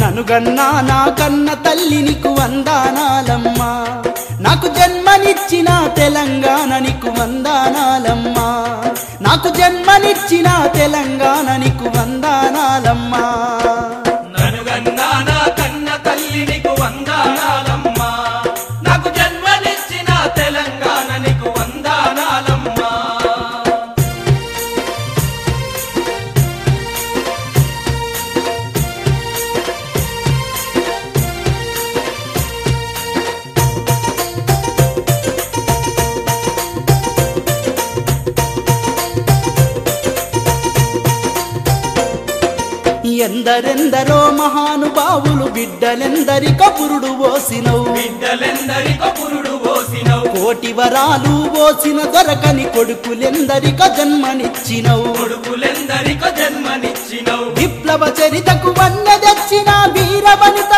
ననుగన్నా నా కన్న తల్లి నీకు వందానాలమ్మా. నాకు జన్మనిచ్చిన తెలంగాణ తెచ్చిన తెలంగాణ నీకు వందనాలమ్మా. ఎందరెందరో మహానుభావులు బిడ్డలెందరికో పురుడు పోసినవు బిడ్డలెందరికో పురుడు పోసినవు కోటి వరాలు పోసిన దొరకని కొడుకులెందరికో జన్మనిచ్చినవు. కొడుకులెందరికో జన్మనిచ్చినవు. విప్లవ చరితకు వన్న తెచ్చిన వీరవనితవమ్మా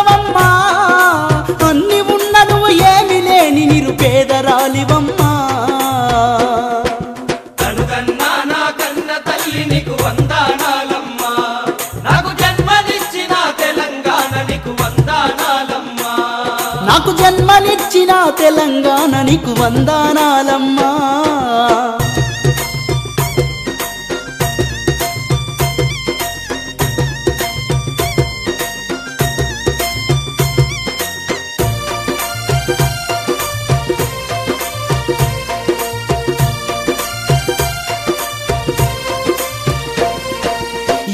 నాకు జన్మనిచ్చిన తెలంగాణ నీకు వందనాలమ్మా.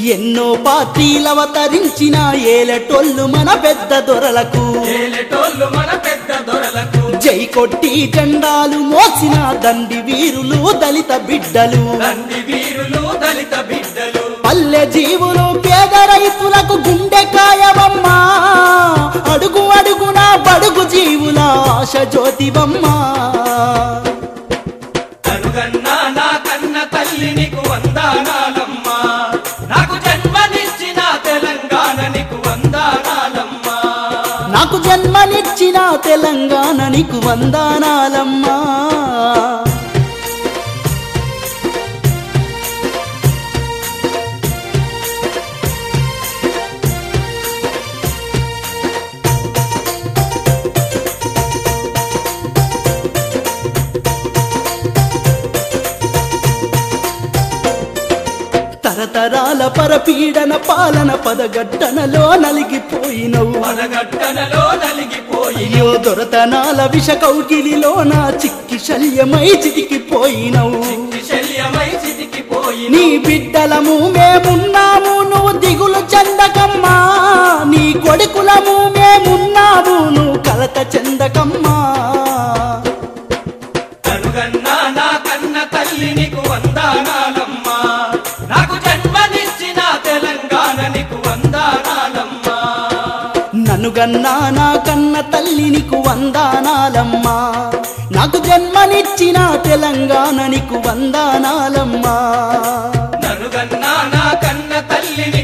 ఎన్నో పార్టీలు అవతరించిన ఏలటోళ్ళు మన పెద్ద దొరలకు. ఏలెటోళ్ళు మన పెద్ద దొరలకు. జై కొట్టి జెండాలు మోసిన దండి వీరులు దళిత బిడ్డలు. తండ్రి వీరులు దళిత బిడ్డలు. పల్లె జీవులు పేద రైతులకు గుండెకాయవమ్మా అడుగు అడుగున బడుగు జీవుల ఆశ జ్యోతివమ్మా తెలంగాణ నీకు వందనాలమ్మా. తరతరాల పరపీడన పాలన పదగట్టనలో నలిగిపోయినవు. మనగట్టనలో నలిగిపోయి అయ్యో దొరతనాల విష కౌగిలిలోన చిక్కి శల్యమై చితికిపోయినవు. నీ బిడ్డలము మేమున్నాము. గన్నా నా కన్న తల్లి నీకు వందానాలమ్మా. నాకు జన్మనిచ్చిన తెలంగాణ నీకు వందానాలమ్మా. నన్ను నా కన్న తల్లి